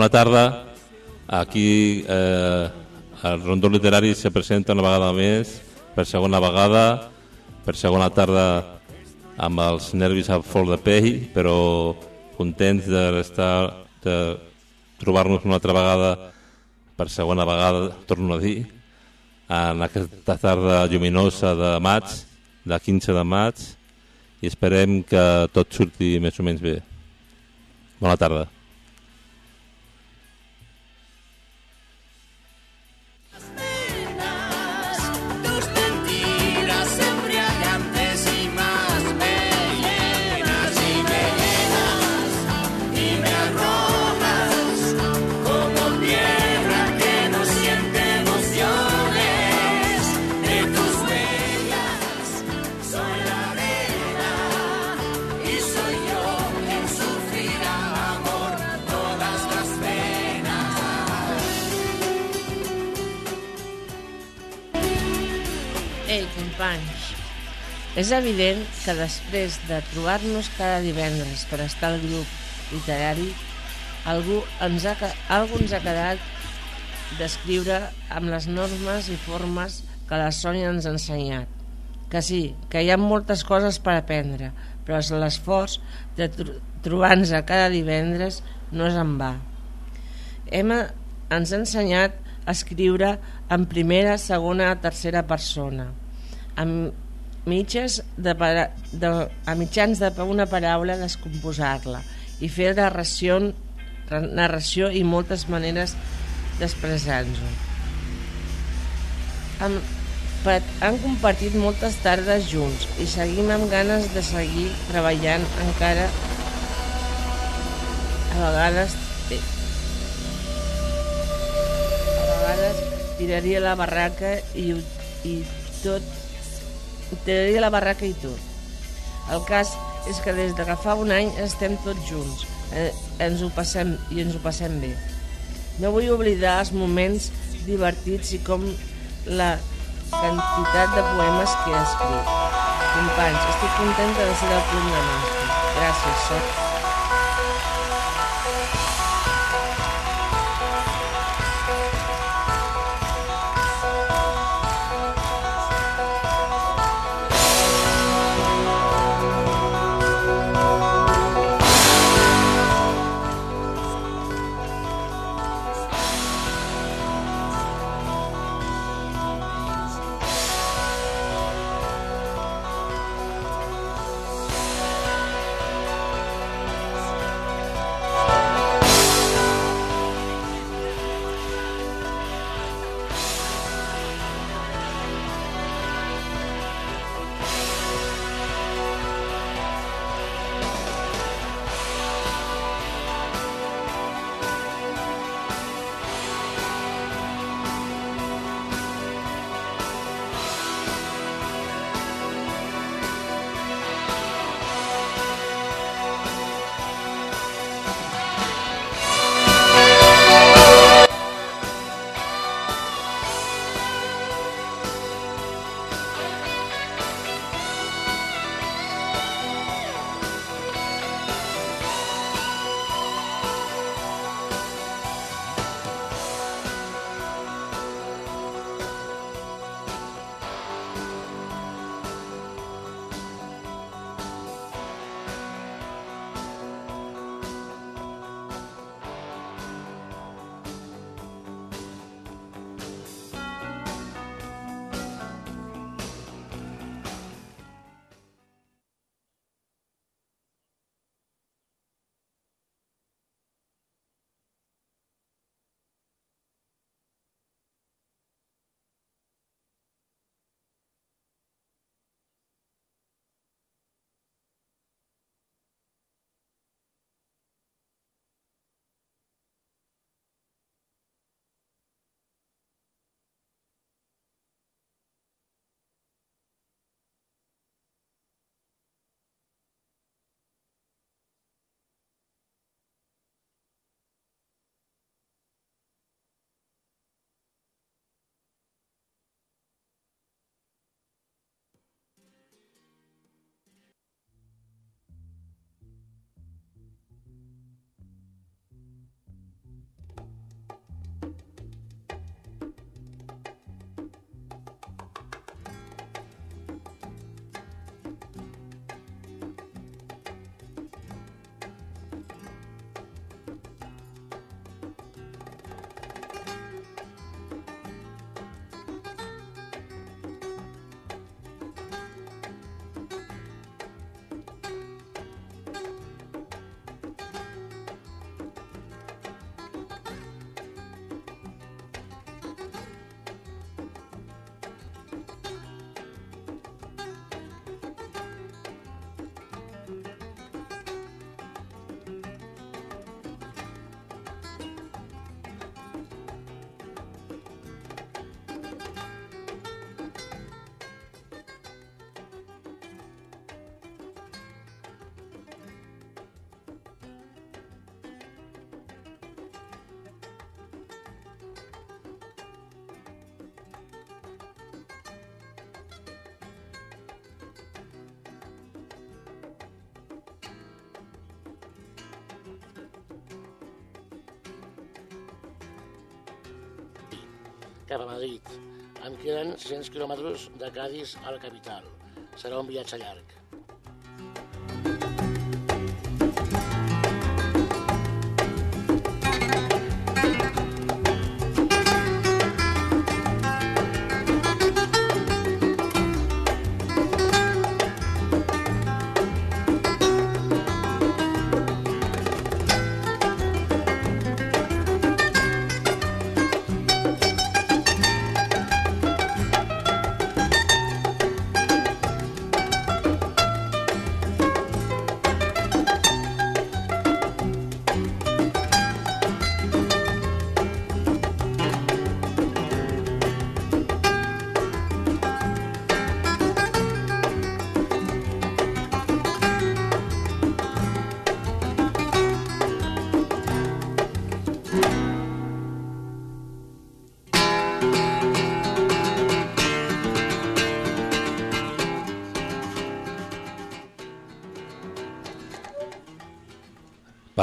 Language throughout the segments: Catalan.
Bona tarda. Aquí eh, el Rondó Literari se presenta una vegada més, per segona vegada, per segona tarda amb els nervis a flor de pell, però contents d'estar de trobar-nos una altra vegada per segona vegada, torno a dir, en aquesta tarda lluminosa de maig, de 15 de maig, i esperem que tot surti més o menys bé. Bona tarda. Companys, és evident que després de trobar-nos cada divendres per estar al grup literari, algú ens ha, algú ens ha quedat d'escriure amb les normes i formes que la Sònia ens ha ensenyat. Que sí, que hi ha moltes coses per aprendre, però l'esforç de tro trobar-nos cada divendres no és en va. Emma ens ha ensenyat a escriure en primera, segona, tercera persona, amb mitges de, de, a mitjans de una paraula descomposar-la i fer narració, narració i moltes maneres d'expressar-nos. Han, pa- han compartit moltes tardes junts i seguim amb ganes de seguir treballant encara a vegades eh, a vegades tiraria la barraca i, i tot tiraria la barraca i tot el cas és que des de que fa un any estem tots junts. Eh, ens ho passem i ens ho passem bé. No vull oblidar els moments divertits i com la quantitat de poemes que he escrit. Companys, estic contenta de ser del Club de Nostre gràcies, sort cap a Madrid. Em queden 600 quilòmetres de Cádiz a la capital. Serà un viatge llarg.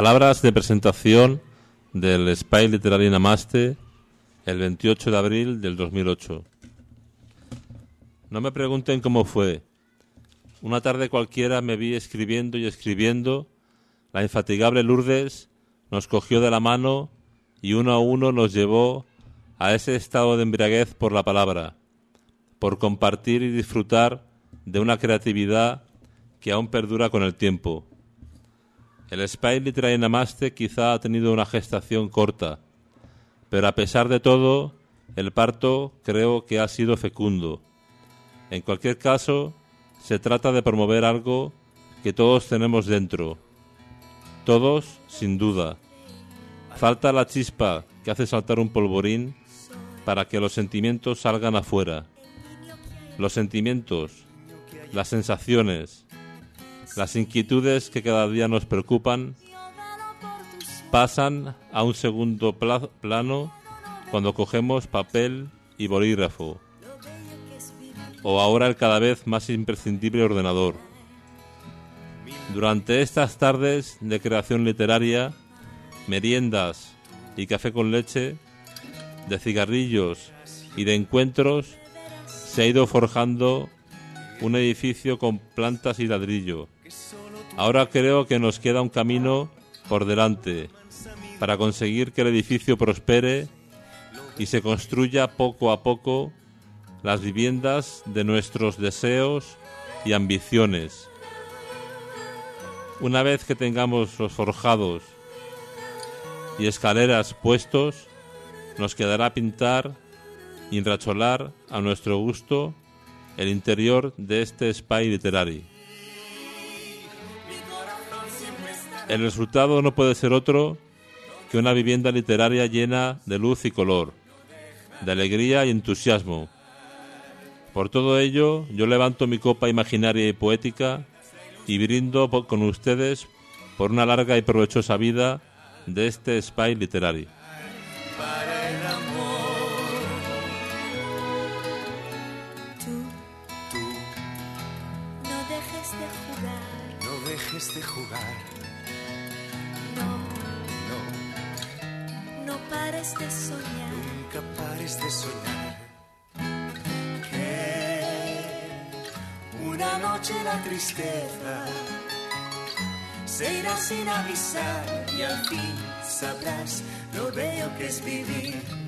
Palabras de presentación del Spy Literary Namaste el 28 de abril del 2008. No me pregunten cómo fue. Una tarde cualquiera me vi escribiendo y escribiendo. La infatigable Lourdes nos cogió de la mano y uno a uno nos llevó a ese estado de embriaguez por la palabra, por compartir y disfrutar de una creatividad que aún perdura con el tiempo. El Spy Literary Namaste quizá ha tenido una gestación corta, pero a pesar de todo, el parto creo que ha sido fecundo. En cualquier caso, se trata de promover algo que todos tenemos dentro. Todos, sin duda. Falta la chispa que hace saltar un polvorín para que los sentimientos salgan afuera. Los sentimientos, las sensaciones, las inquietudes que cada día nos preocupan pasan a un segundo pla- plano cuando cogemos papel y bolígrafo, o ahora el cada vez más imprescindible ordenador. Durante estas tardes de creación literaria, meriendas y café con leche, de cigarrillos y de encuentros, se ha ido forjando un edificio con plantas y ladrillo. Ahora creo que nos queda un camino por delante para conseguir que el edificio prospere y se construya poco a poco las viviendas de nuestros deseos y ambiciones. Una vez que tengamos los forjados y escaleras puestos, nos quedará pintar y enracholar a nuestro gusto el interior de este spy literario. El resultado no puede ser otro que una vivienda literaria llena de luz y color, de alegría y entusiasmo. Por todo ello, yo levanto mi copa imaginaria y poética y brindo con ustedes por una larga y provechosa vida de este spy literario. De soñar. nunca pares de soñar. Que una noche la tristeza se irá sin avisar y al fin sabrás lo bello que es vivir.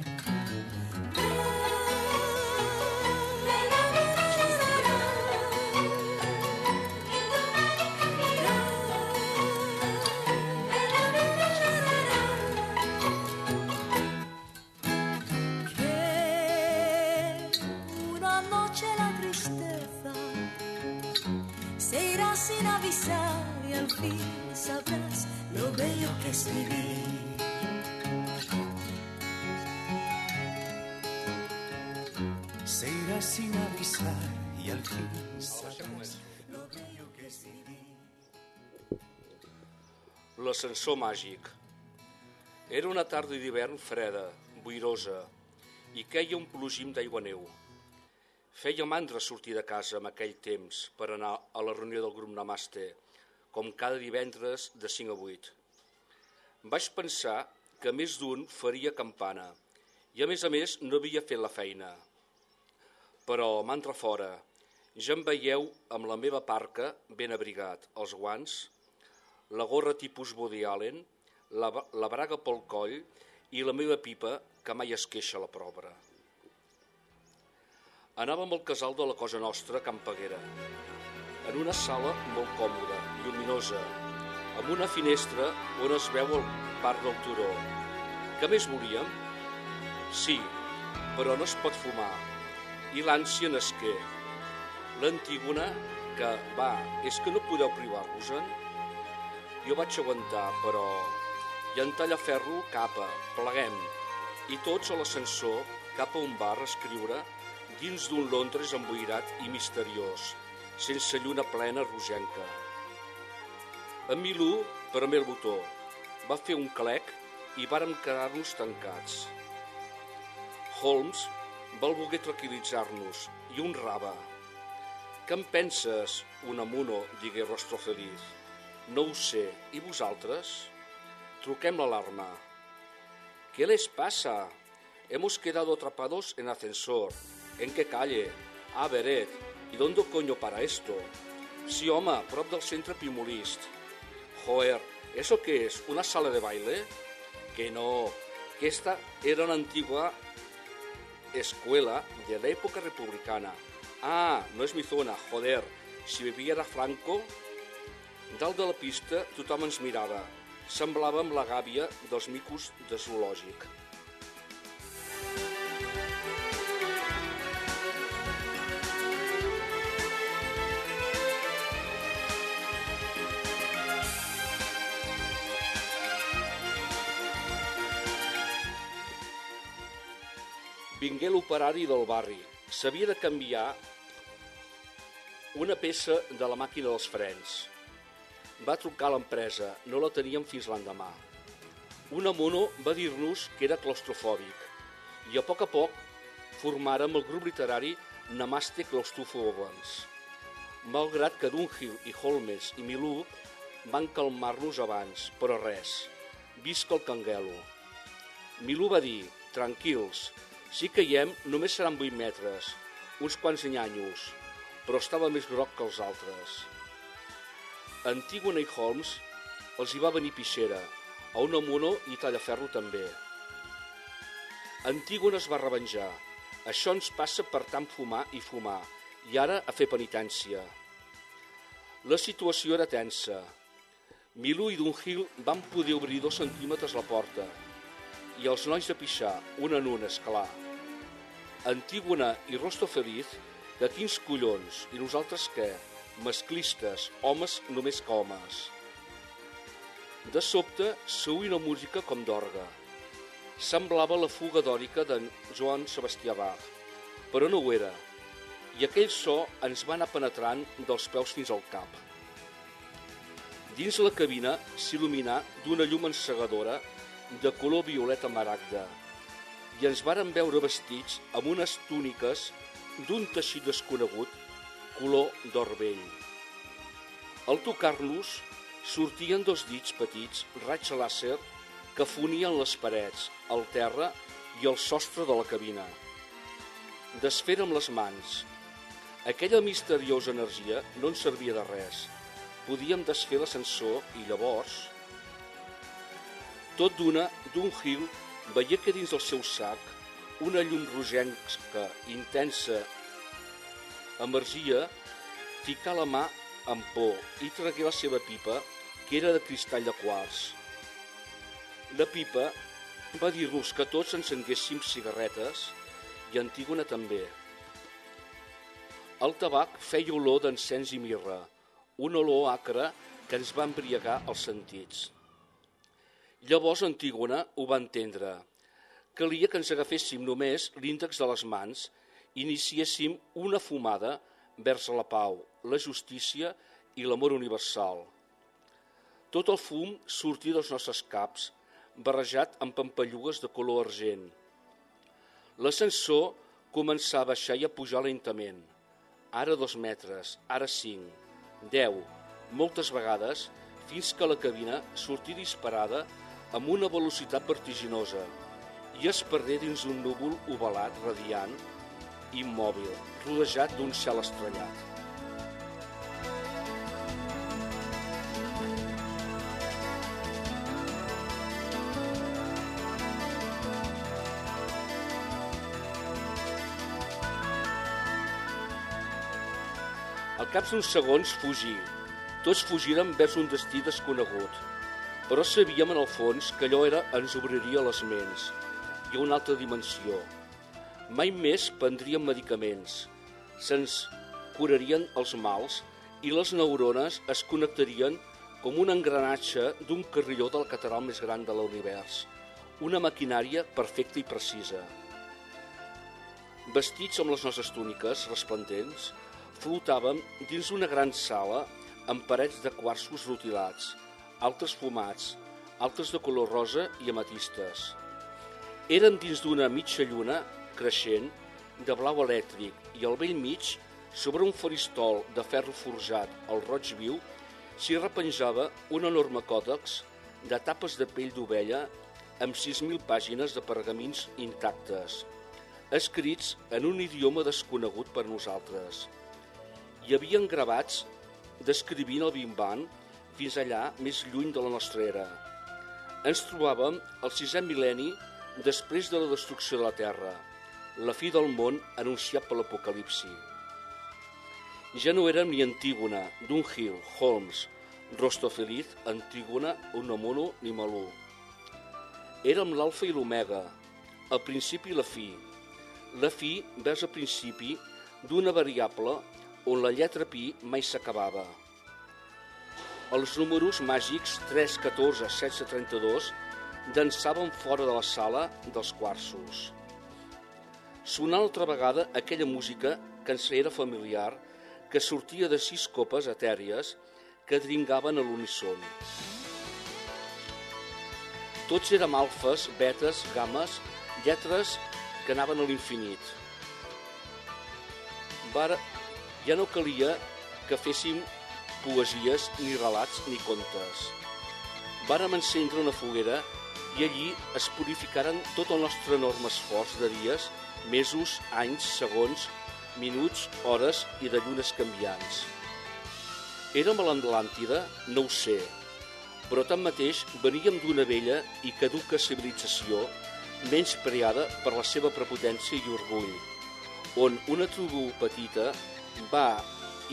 L'ascensor màgic. Era una tarda d'hivern freda, boirosa, i queia un plogim d'aigua-neu. Feia mandra sortir de casa en aquell temps per anar a la reunió del grup Namaste, com cada divendres de 5 a 8. Vaig pensar que més d'un faria campana i a més a més no havia fet la feina. Però m'entra fora, ja em veieu amb la meva parca ben abrigat, els guants, la gorra tipus Woody Allen, la, la braga pel coll i la meva pipa que mai es queixa la prova. Anàvem al casal de la Cosa Nostra, a Can Peguera, en una sala molt còmoda, lluminosa, amb una finestra on es veu el parc del turó. Què més volíem? Sí, però no es pot fumar. I l'ànsia n'esqué. L'antígona, que va, és que no podeu privar-vos-en? Jo vaig aguantar, però... I en Tallaferro, capa, pleguem. I tots a l'ascensor, cap a un bar a escriure, dins d'un Londres emboirat i misteriós, sense lluna plena rogenca. En Milú, premé el botó, va fer un clec i vàrem quedar-nos tancats. Holmes va voler tranquil·litzar-nos i un raba. Què en penses, Unamuno, digué Rostro Feliz. No ho sé. I vosaltres? Truquem l'alarma. ¿Qué les pasa? Hemos quedado atrapados en ascensor. ¿En qué calle? Ah, Beret. ¿Y dónde coño para esto? Sí, home, prop del centre Pimolist. Joder, ¿eso qué es? ¿Una sala de baile? Que no, que esta era una antigua escuela de la época republicana. Ah, no és mi zona, joder, si vivia era Franco... Dalt de la pista tothom ens mirava. Semblàvem la gàbia dels micos de zoològic. Vingué l'operari del barri. S'havia de canviar una peça de la màquina dels frens. Va trucar a l'empresa, no la teníem fins l'endemà. Una mono va dir-nos que era claustrofòbic i a poc a poc formàrem el grup literari Namaste Claustrofobans. Malgrat que Dunhill i Holmes i Milú van calmar-nos abans, però res. Visca el canguelo. Milú va dir, tranquils, si caiem només seran 8 metres, uns quants anyanyos, però estava més groc que els altres. Antígona i Holmes els hi va venir pixera, a una mono i Tallaferro també. Antígona es va revenjar. Això ens passa per tant fumar i fumar, i ara a fer penitència. La situació era tensa. Milú i Dunhill van poder obrir dos centímetres la porta, i els nois de pixar, un en un, esclar. Antígona i Rosto Feliz, que quins collons, i nosaltres què? Masclistes, homes només que homes. De sobte s'oí una música com d'orga. Semblava la fuga dòrica d'en Joan Sebastià Bach, però no ho era, i aquell so ens va anar penetrant dels peus fins al cap. Dins la cabina s'il·luminà d'una llum encegadora de color violeta maragda i ens varen veure vestits amb unes túniques d'un teixit desconegut, color d'or vell. Al tocar-los, sortien dos dits petits, raig làser, que fonien les parets, el terra i el sostre de la cabina. Desfer amb les mans. Aquella misteriosa energia no ens servia de res. Podíem desfer l'ascensor i llavors... Tot d'una, d'un hil, veia que dins del seu sac una llum rogenca intensa emergia, ficar la mà amb por i tragué la seva pipa, que era de cristall de quars. La pipa va dir-nos que tots encenguéssim cigarretes i Antígona també. El tabac feia olor d'encens i mirra, una olor acre que ens va embriagar els sentits. Llavors Antígona ho va entendre. Calia que ens agaféssim només l'índex de les mans iniciéssim una fumada vers la pau, la justícia i l'amor universal. Tot el fum sortia dels nostres caps, barrejat amb pampallugues de color argent. L'ascensor començava a baixar i a pujar lentament. Ara dos metres, ara cinc, deu, moltes vegades, fins que la cabina sortí disparada amb una velocitat vertiginosa i es perdé dins un núvol ovalat radiant, immòbil, rodejat d'un cel estrellat. Al cap d'uns segons fugí. Tots fugiren vers un destí desconegut. Però sabíem en el fons que allò era ens obriria les ments i una altra dimensió. Mai més prendríem medicaments. Se'ns curarien els mals i les neurones es connectarien com un engranatge d'un carrilló del catedral més gran de l'univers. Una maquinària perfecta i precisa. Vestits amb les nostres túniques resplendents, flotàvem dins una gran sala amb parets de quarços rutilats, altres fumats, altres de color rosa i amatistes. Érem dins d'una mitja lluna creixent de blau elèctric i al vell mig, sobre un faristol de ferro forjat al roig viu, s'hi repenjava un enorme còdex de tapes de pell d'ovella amb 6.000 pàgines de pergamins intactes, escrits en un idioma desconegut per nosaltres. Hi havia gravats descrivint el Bimban fins allà més lluny de la nostra era. Ens trobàvem al sisè mil·lenni després de la destrucció de la Terra, la fi del món anunciat per l'Apocalipsi. Ja no érem ni Antígona, Dunhill, Holmes, Rostofeliz, Antígona, Unamuno ni Malú. Érem l'alfa i l'omega, el principi i la fi. La fi vers el principi d'una variable on la lletra pi mai s'acabava. Els números màgics 3, 14, 16, 32 dansaven fora de la sala dels quarços. Sonà altra vegada aquella música que ens era familiar, que sortia de sis copes etèries que dringaven a l'unisson. Tots érem alfes, betes, games, lletres que anaven a l'infinit. Vara, ja no calia que féssim poesies, ni relats, ni contes. Vàrem encendre una foguera i allí es purificaren tot el nostre enorme esforç de dies, mesos, anys, segons, minuts, hores i de llunes canviants. Érem a l'Atlàntida? No ho sé, però tanmateix veníem d'una vella i caduca civilització menys preada per la seva prepotència i orgull, on una tribu petita va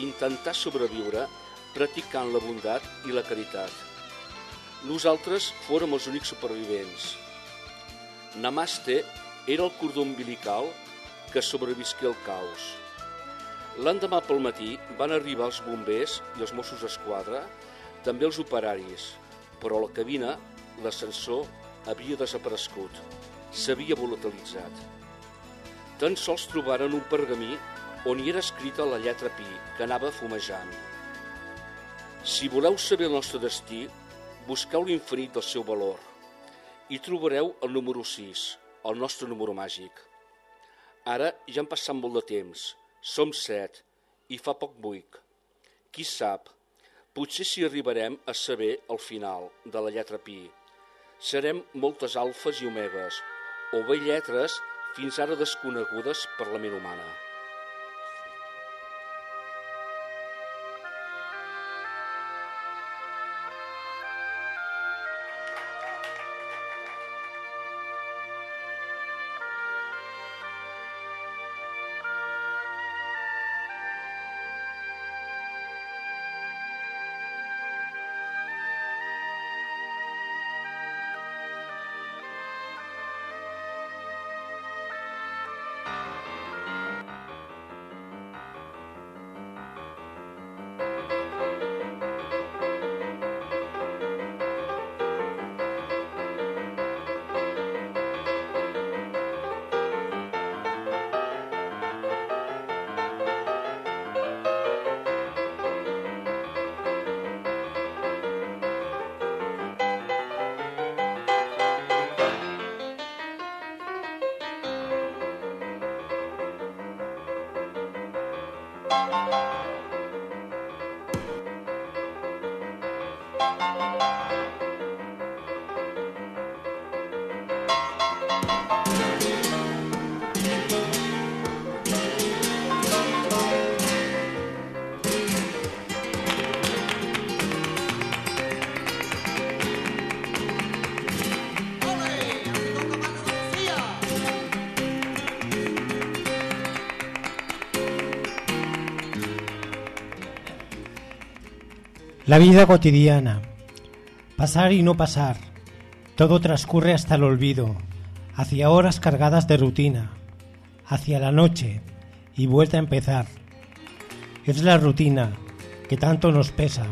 intentar sobreviure practicant la bondat i la caritat. Nosaltres fórem els únics supervivents. Namaste era el cordó umbilical que sobrevisqué al caos. L'endemà pel matí van arribar els bombers i els Mossos d'Esquadra, també els operaris, però la cabina, l'ascensor, havia desaparegut. S'havia volatilitzat. Tan sols trobaren un pergamí on hi era escrita la lletra pi, que anava fumejant. Si voleu saber el nostre destí, busqueu l'infinit del seu valor i trobareu el número 6, el nostre número màgic. Ara ja han passat molt de temps, som set i fa poc buic. Qui sap, potser si arribarem a saber el final de la lletra pi. Serem moltes alfes i omegues, o bé lletres fins ara desconegudes per la ment humana. La vida cotidiana. Pasar y no pasar. Todo transcurre hasta el olvido, hacia horas cargadas de rutina, hacia la noche y vuelta a empezar. Es la rutina que tanto nos pesa,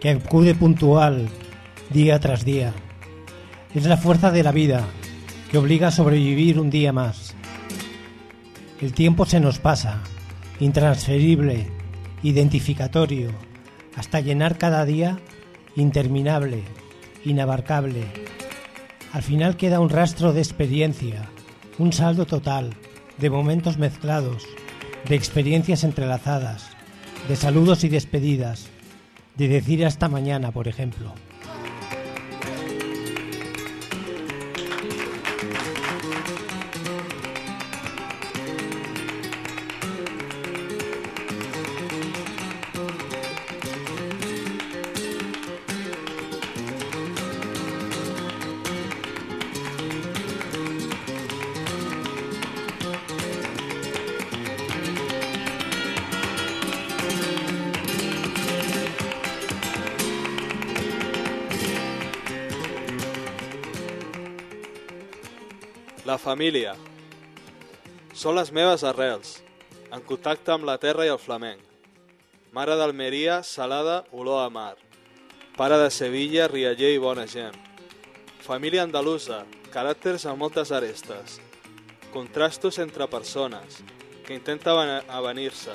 que acude puntual día tras día. Es la fuerza de la vida que obliga a sobrevivir un día más. El tiempo se nos pasa, intransferible, identificatorio, hasta llenar cada día interminable, inabarcable. Al final queda un rastro de experiencia, un saldo total, de momentos mezclados, de experiencias entrelazadas, de saludos y despedidas, de decir hasta mañana, por ejemplo. Família. Són les meves arrels, en contacte amb la terra i el flamenc. Mare d'Almeria, salada, olor a mar. Pare de Sevilla, rialler i bona gent. Família andalusa, caràcters amb moltes arestes. Contrastos entre persones, que intenten avenir-se.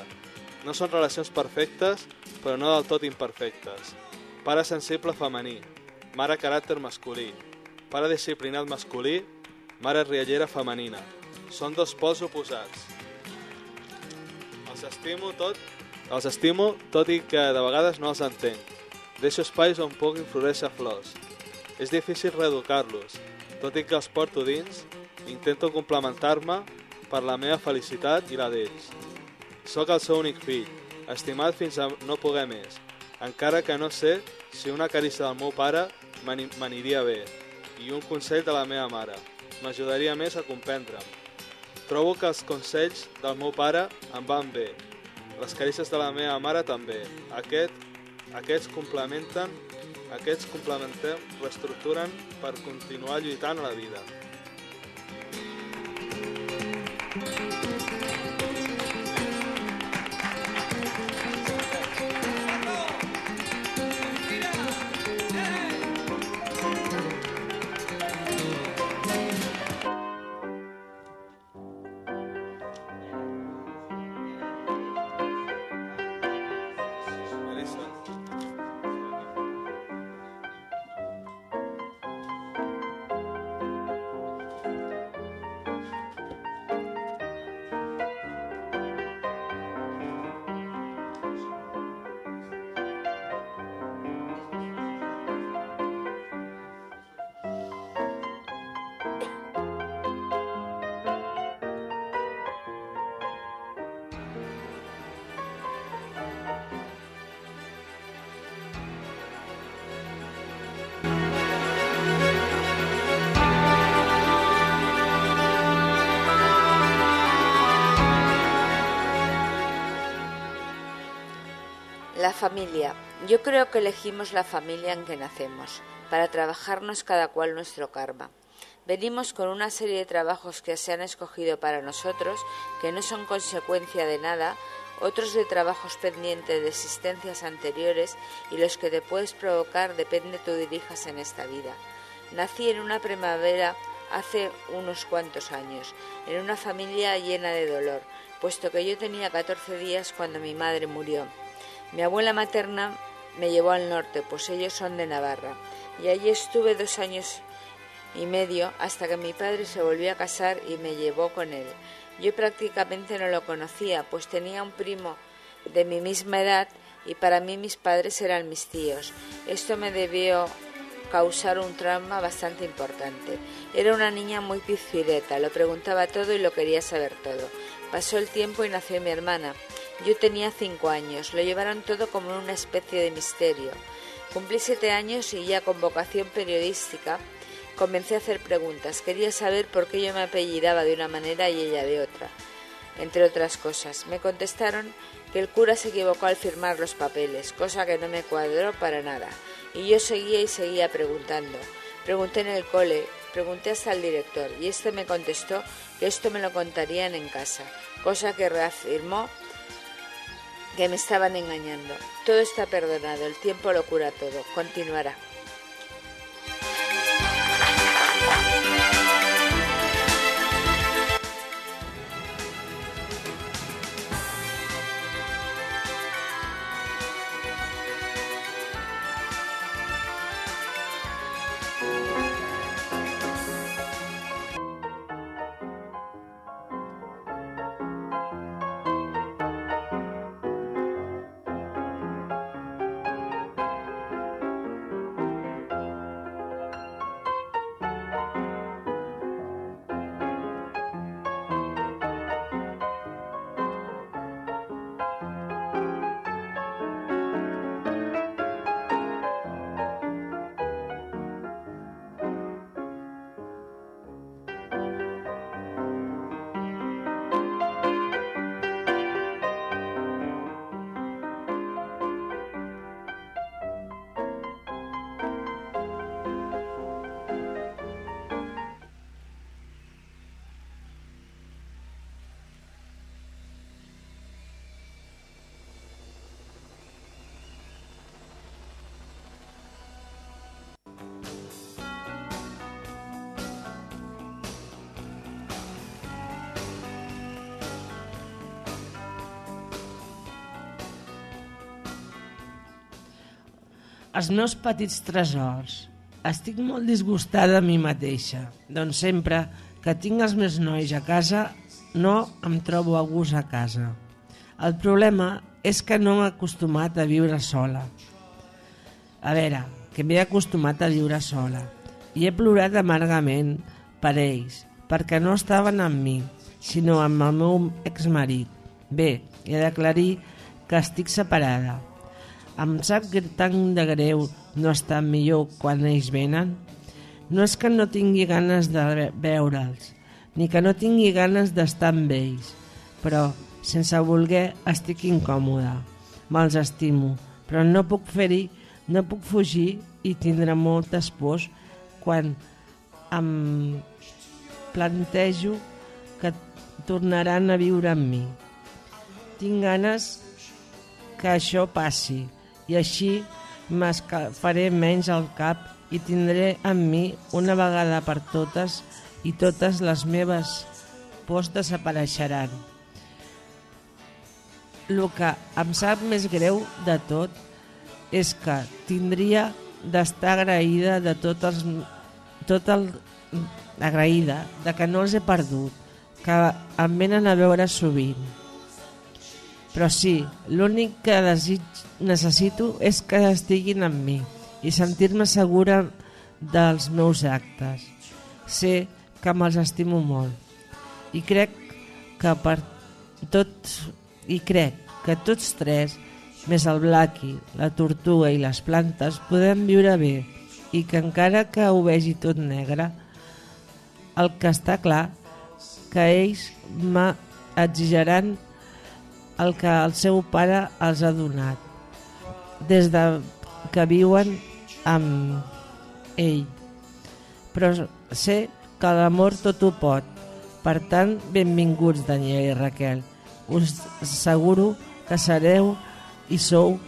No són relacions perfectes, però no del tot imperfectes. Pare sensible femení, mare caràcter masculí. Pare disciplinat masculí, mare riallera femenina. Són dos pols oposats. Els estimo tot, els estimo tot i que de vegades no els entenc. Deixo espais on puc infloréixer flors. És difícil reeducar-los, tot i que els porto dins, intento complementar-me per la meva felicitat i la d'ells. Soc el seu únic fill, estimat fins a no poder més, encara que no sé si una carícia del meu pare m'ani- m'aniria bé, i un consell de la meva mare m'ajudaria més a comprendre'm. Trobo que els consells del meu pare em van bé. Les carícies de la meva mare també. Aquest, aquests complementen, aquests complementem, reestructuren per continuar lluitant a la vida. La familia. Yo creo que elegimos la familia en que nacemos, para trabajarnos cada cual nuestro karma. Venimos con una serie de trabajos que se han escogido para nosotros, que no son consecuencia de nada, otros de trabajos pendientes de existencias anteriores y los que te puedes provocar depende tú dirijas en esta vida. Nací en una primavera hace unos cuantos años, en una familia llena de dolor, puesto que yo tenía 14 días cuando mi madre murió. Mi abuela materna me llevó al norte, pues ellos son de Navarra, y allí estuve dos años y medio hasta que mi padre se volvió a casar y me llevó con él. Yo prácticamente no lo conocía, pues tenía un primo de mi misma edad y para mí mis padres eran mis tíos. Esto me debió causar un trauma bastante importante. Era una niña muy pizfireta, lo preguntaba todo y lo quería saber todo. Pasó el tiempo y nació mi hermana. Yo tenía cinco años, lo llevaron todo como una especie de misterio. Cumplí siete años y ya con vocación periodística comencé a hacer preguntas. Quería saber por qué yo me apellidaba de una manera y ella de otra, entre otras cosas. Me contestaron que el cura se equivocó al firmar los papeles, cosa que no me cuadró para nada. Y yo seguía y seguía preguntando. Pregunté en el cole, pregunté hasta el director, y este me contestó que esto me lo contarían en casa, cosa que reafirmó que me estaban engañando. Todo está perdonado, el tiempo lo cura todo. Continuará. Els meus petits tresors. Estic molt disgustada de mi mateixa. Doncs sempre que tinc els meus nois a casa, no em trobo a gust a casa. El problema és que no m'he acostumat a viure sola. A veure, que m'he acostumat a viure sola. I he plorat amargament per ells, perquè no estaven amb mi, sinó amb el meu exmarit. Bé, he d'aclarir que estic separada. Em sap gr- tant de greu no estar millor quan ells venen? No és que no tingui ganes de ve- veure'ls, ni que no tingui ganes d'estar amb ells, però, sense voler, estic incòmoda. Me'ls estimo, però no puc fer-hi, no puc fugir i tindré moltes pors quan em plantejo que tornaran a viure amb mi. Tinc ganes que això passi i així m'escafaré menys al cap i tindré amb mi una vegada per totes i totes les meves pors desapareixeran. El que em sap més greu de tot és que tindria d'estar agraïda de tot els, tot el, agraïda de que no els he perdut, que em venen a veure sovint. Però sí, l'únic que desig, necessito és que estiguin amb mi i sentir-me segura dels meus actes. Sé que me'ls estimo molt i crec que per tots i crec que tots tres, més el Blackie, la tortuga i les plantes, podem viure bé i que encara que ho vegi tot negre, el que està clar que ells m'exigiran el que el seu pare els ha donat des de que viuen amb ell. Però sé que l'amor tot ho pot. Per tant, benvinguts, Daniel i Raquel. Us asseguro que sereu i sou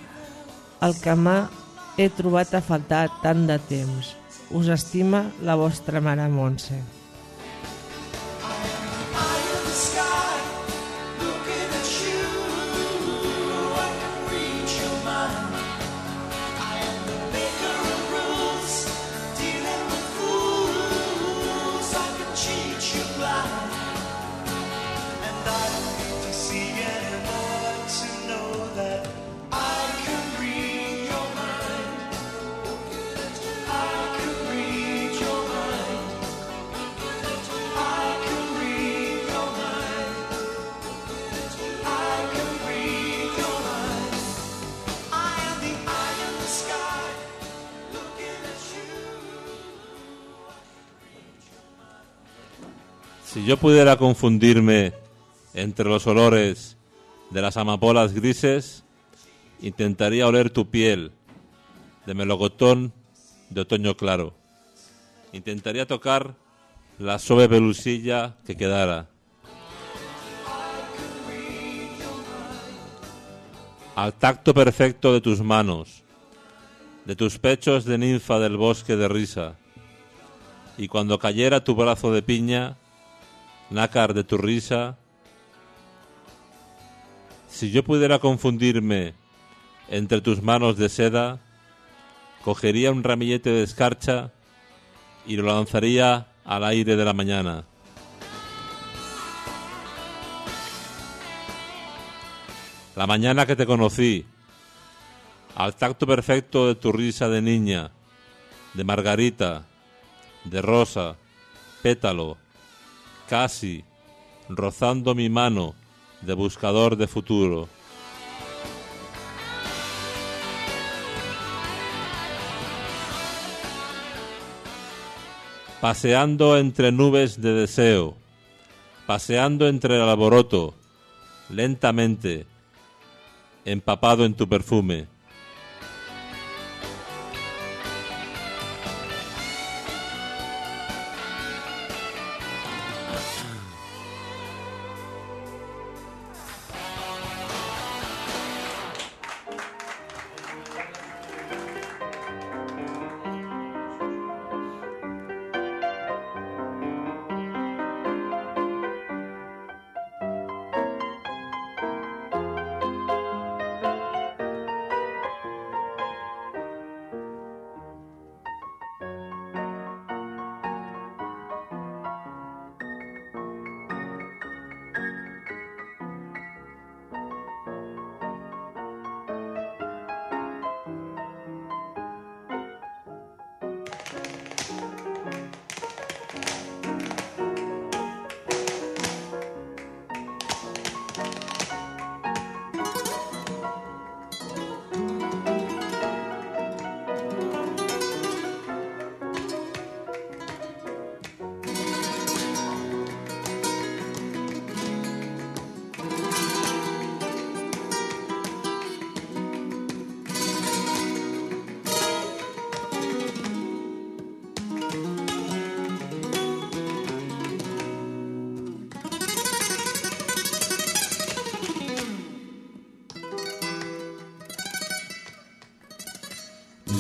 el que m'ha he trobat a faltar tant de temps. Us estima la vostra mare Montse. Pudiera confundirme entre los olores de las amapolas grises, intentaría oler tu piel de melocotón de otoño claro. Intentaría tocar la suave pelusilla que quedara. Al tacto perfecto de tus manos, de tus pechos de ninfa del bosque de risa. Y cuando cayera tu brazo de piña, nácar de tu risa, si yo pudiera confundirme entre tus manos de seda, cogería un ramillete de escarcha y lo lanzaría al aire de la mañana. La mañana que te conocí, al tacto perfecto de tu risa de niña, de margarita, de rosa, pétalo, casi, rozando mi mano de buscador de futuro. paseando entre nubes de deseo, paseando entre el alboroto, lentamente, empapado en tu perfume.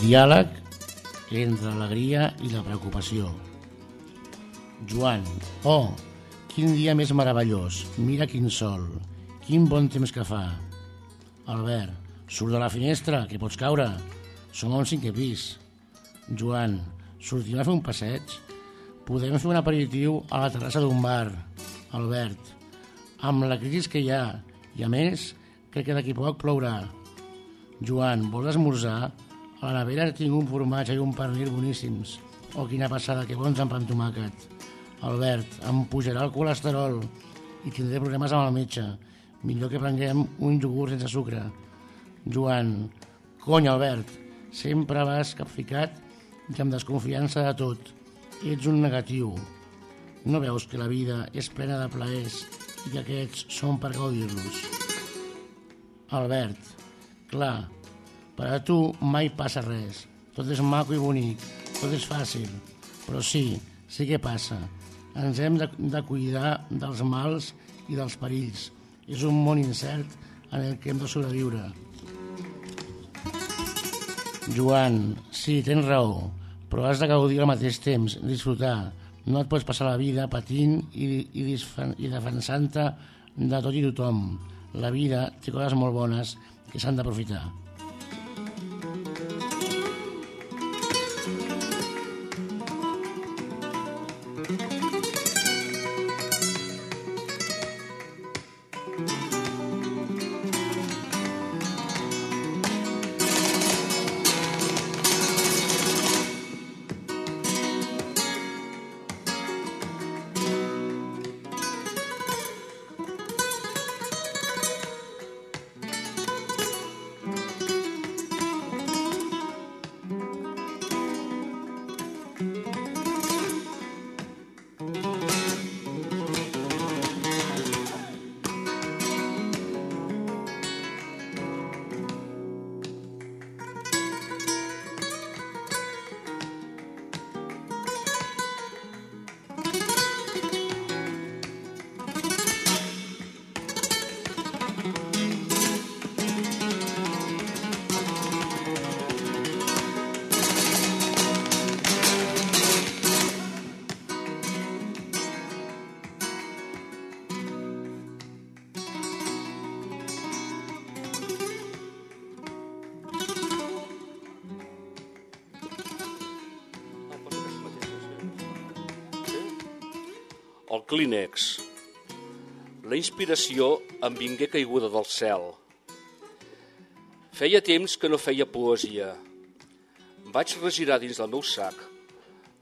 Diàleg entre l'alegria i la preocupació. Joan, oh, quin dia més meravellós, mira quin sol, quin bon temps que fa. Albert, surt de la finestra, que pots caure, som a un cinquè pis. Joan, sortim a fer un passeig? Podem fer un aperitiu a la terrassa d'un bar. Albert, amb la crisi que hi ha, i a més, crec que d'aquí poc plourà. Joan, vols esmorzar? A la nevera tinc un formatge i un pernil boníssims. Oh, quina passada, que bons amb pa amb tomàquet. Albert, em pujarà el colesterol i tindré problemes amb el metge. Millor que prenguem un iogurt sense sucre. Joan, cony, Albert, sempre vas capficat i amb desconfiança de tot. Ets un negatiu. No veus que la vida és plena de plaers i que aquests són per gaudir-los? Albert, clar, per a tu mai passa res. Tot és maco i bonic, tot és fàcil. Però sí, sí que passa. Ens hem de, de cuidar dels mals i dels perills. És un món incert en el que hem de sobreviure. Joan, sí, tens raó, però has de gaudir al mateix temps, disfrutar. No et pots passar la vida patint i, i, i defensant-te de tot i tothom. La vida té coses molt bones que s'han d'aprofitar. Kleenex. La inspiració em vingué caiguda del cel. Feia temps que no feia poesia. Vaig regirar dins del meu sac.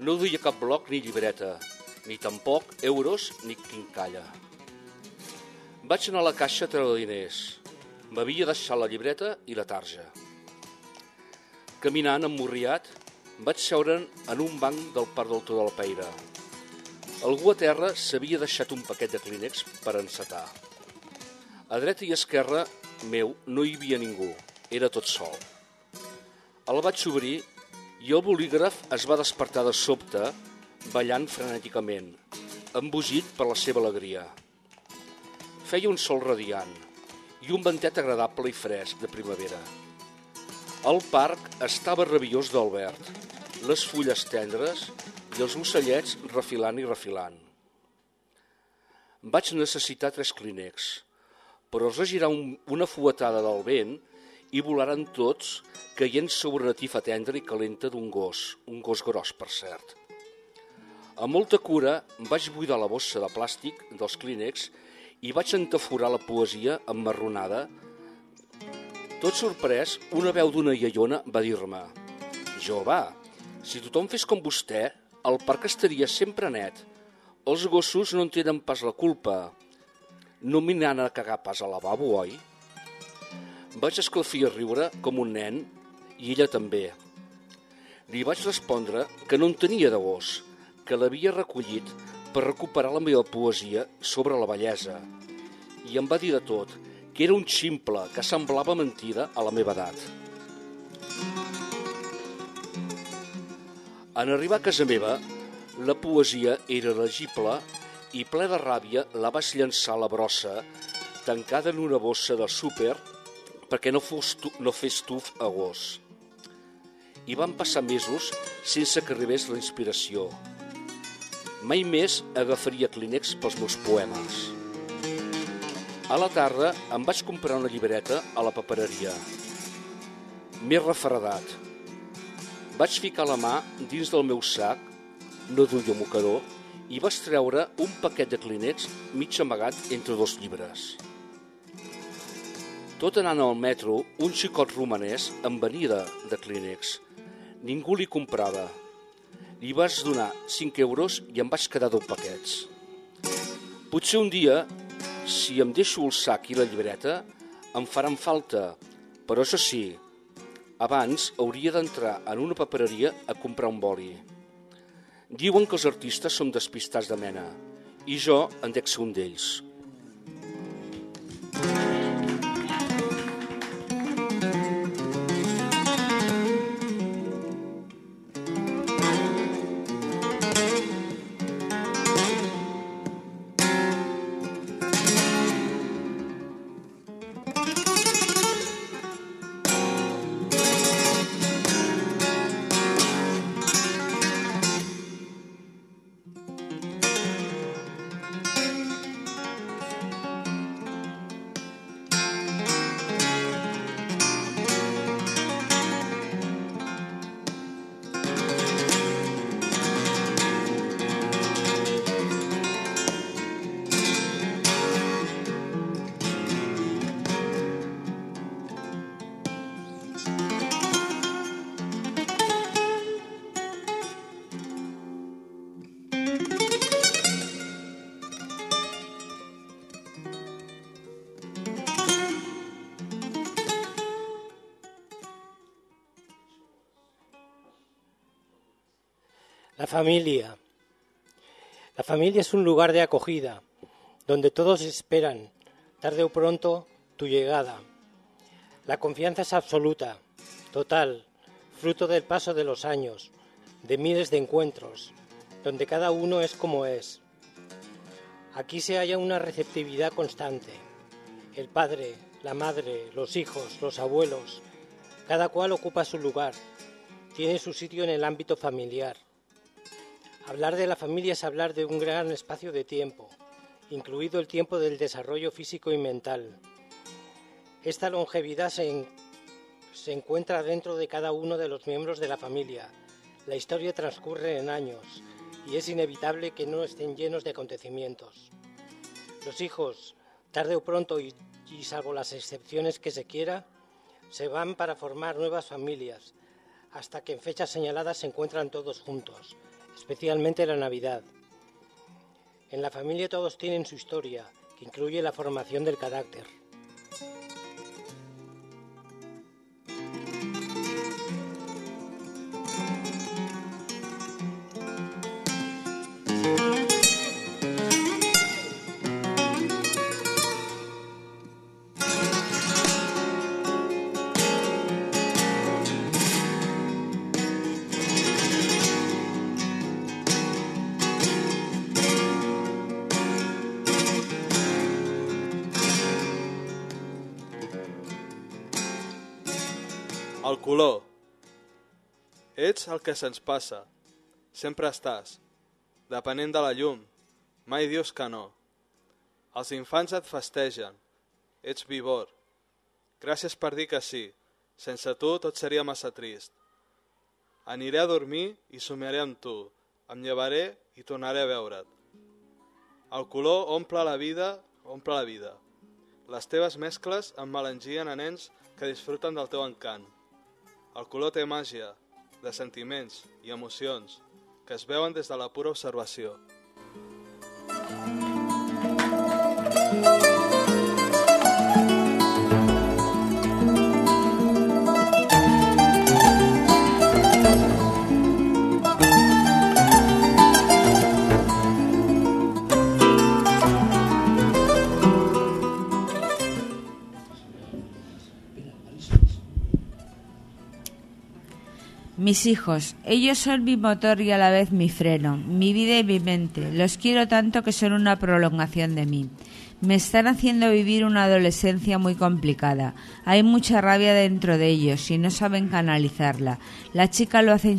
No duia cap bloc ni llibreta, ni tampoc euros ni quincalla. Vaig anar a la caixa a treure diners. M'havia deixat la llibreta i la tarja. Caminant emmorriat, vaig seure en un banc del parc del Tot de la Peira. Algú a terra s'havia deixat un paquet de clínex per encetar. A dreta i esquerra meu no hi havia ningú, era tot sol. El vaig obrir i el bolígraf es va despertar de sobte, ballant frenèticament, embogit per la seva alegria. Feia un sol radiant i un ventet agradable i fresc de primavera. El parc estava rabiós del verd, les fulles tendres i els ocellets refilant i refilant. Vaig necessitar tres clínex, però es regirar un, una fuetada del vent i volaren tots caient sobre una tifa tendra i calenta d'un gos, un gos gros, per cert. Amb molta cura vaig buidar la bossa de plàstic dels clínex i vaig entaforar la poesia emmarronada. Tot sorprès, una veu d'una iaiona va dir-me «Jove, si tothom fes com vostè, el parc estaria sempre net. Els gossos no en tenen pas la culpa. No m'hi a cagar pas al lavabo, oi?» Vaig esclafir a riure com un nen i ella també. Li vaig respondre que no en tenia de gos, que l'havia recollit per recuperar la meva poesia sobre la bellesa. I em va dir de tot, que era un ximple que semblava mentida a la meva edat. En arribar a casa meva, la poesia era legible i ple de ràbia la vaig llançar a la brossa, tancada en una bossa de súper perquè no, fos tu, no fes tuf a gos. I van passar mesos sense que arribés la inspiració. Mai més agafaria clínex pels meus poemes. A la tarda em vaig comprar una llibreta a la papereria. M'he refredat. Vaig ficar la mà dins del meu sac, no duia mocador, i vaig treure un paquet de clínex mig amagat entre dos llibres. Tot anant al metro, un xicot romanès em venia de, clínex. Ningú li comprava. Li vas donar 5 euros i em vaig quedar 10 paquets. Potser un dia, si em deixo el sac i la llibreta, em faran falta, però això sí, abans hauria d'entrar en una papereria a comprar un boli. Diuen que els artistes som despistats de mena, i jo en dec ser un d'ells. Familia. La familia es un lugar de acogida, donde todos esperan, tarde o pronto, tu llegada. La confianza es absoluta, total, fruto del paso de los años, de miles de encuentros, donde cada uno es como es. Aquí se halla una receptividad constante. El padre, la madre, los hijos, los abuelos, cada cual ocupa su lugar, tiene su sitio en el ámbito familiar. Hablar de la familia es hablar de un gran espacio de tiempo, incluido el tiempo del desarrollo físico y mental. Esta longevidad se, se encuentra dentro de cada uno de los miembros de la familia, La historia transcurre en años y es inevitable que no estén llenos de acontecimientos. Los hijos, tarde o pronto y, y salvo las excepciones que se quiera, se van para formar nuevas familias, hasta que en fechas señaladas se encuentran todos juntos, especialmente la Navidad. En la familia todos tienen su historia, que incluye la formación del carácter. El que se'ns passa. Sempre estàs. Depenent de la llum. Mai dius que no. Els infants et festegen. Ets vivor. Gràcies per dir que sí. Sense tu tot seria massa trist. Aniré a dormir i somiaré amb tu. Em llevaré i tornaré a veure't. El color omple la vida, omple la vida. Les teves mescles em melangien a nens que disfruten del teu encant. El color té màgia, de sentiments i emocions que es veuen des de la pura observació. Mis hijos, ellos son mi motor y a la vez mi freno, mi vida y mi mente. Los quiero tanto que son una prolongación de mí. Me están haciendo vivir una adolescencia muy complicada. Hay mucha rabia dentro de ellos y no saben canalizarla. La chica lo hace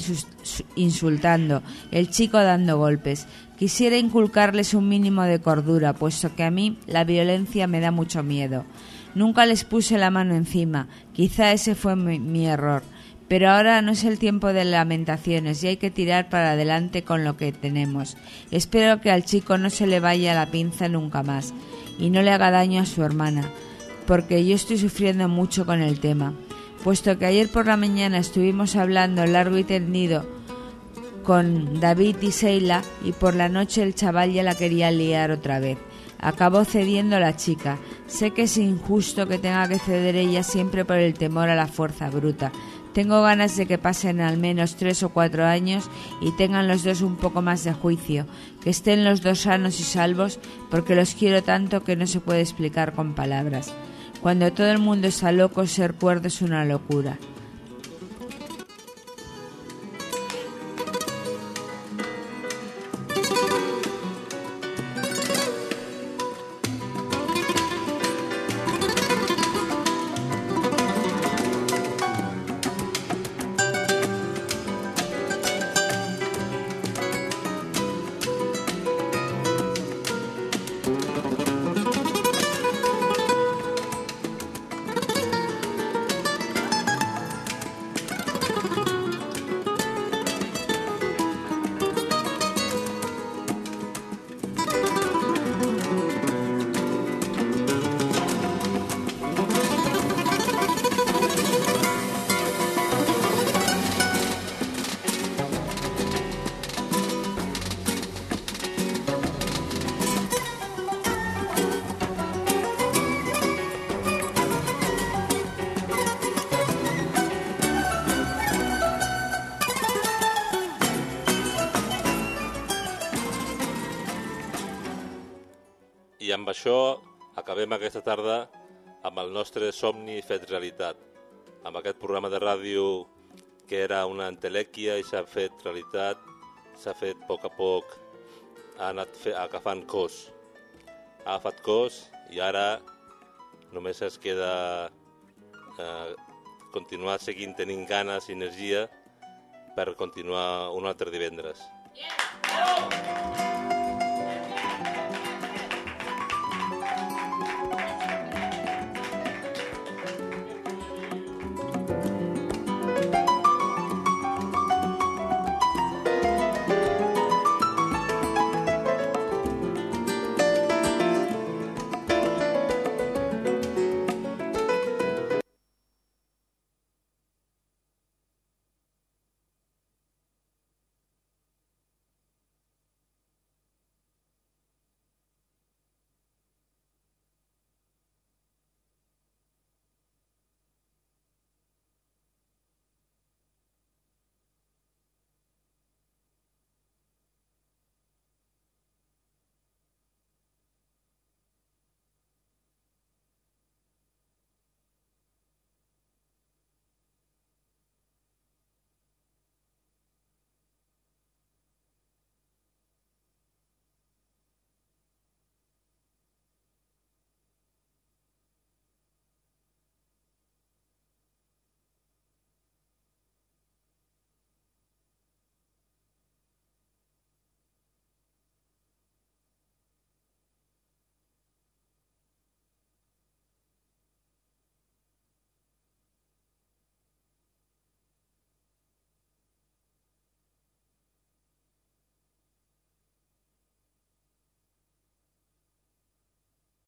insultando, el chico dando golpes. Quisiera inculcarles un mínimo de cordura, puesto que a mí la violencia me da mucho miedo. Nunca les puse la mano encima. Quizá ese fue mi, mi error. Pero ahora no es el tiempo de lamentaciones y hay que tirar para adelante con lo que tenemos. Espero que al chico no se le vaya la pinza nunca más y no le haga daño a su hermana, porque yo estoy sufriendo mucho con el tema. Puesto que ayer por la mañana estuvimos hablando largo y tendido con David y Seila y por la noche el chaval ya la quería liar otra vez. Acabó cediendo la chica. Sé que es injusto que tenga que ceder ella siempre por el temor a la fuerza bruta. Tengo ganas de que pasen al menos tres o cuatro años y tengan los dos un poco más de juicio, que estén los dos sanos y salvos, porque los quiero tanto que no se puede explicar con palabras. Cuando todo el mundo está loco, ser cuerdo es una locura. Això acabem aquesta tarda amb el nostre somni fet realitat. Amb aquest programa de ràdio que era una entelèquia i s'ha fet realitat, s'ha fet a poc a poc, ha anat fe agafant cos. Ha agafat cos i ara només es queda eh, continuar seguint tenint ganes i energia per continuar un altre divendres. Yeah!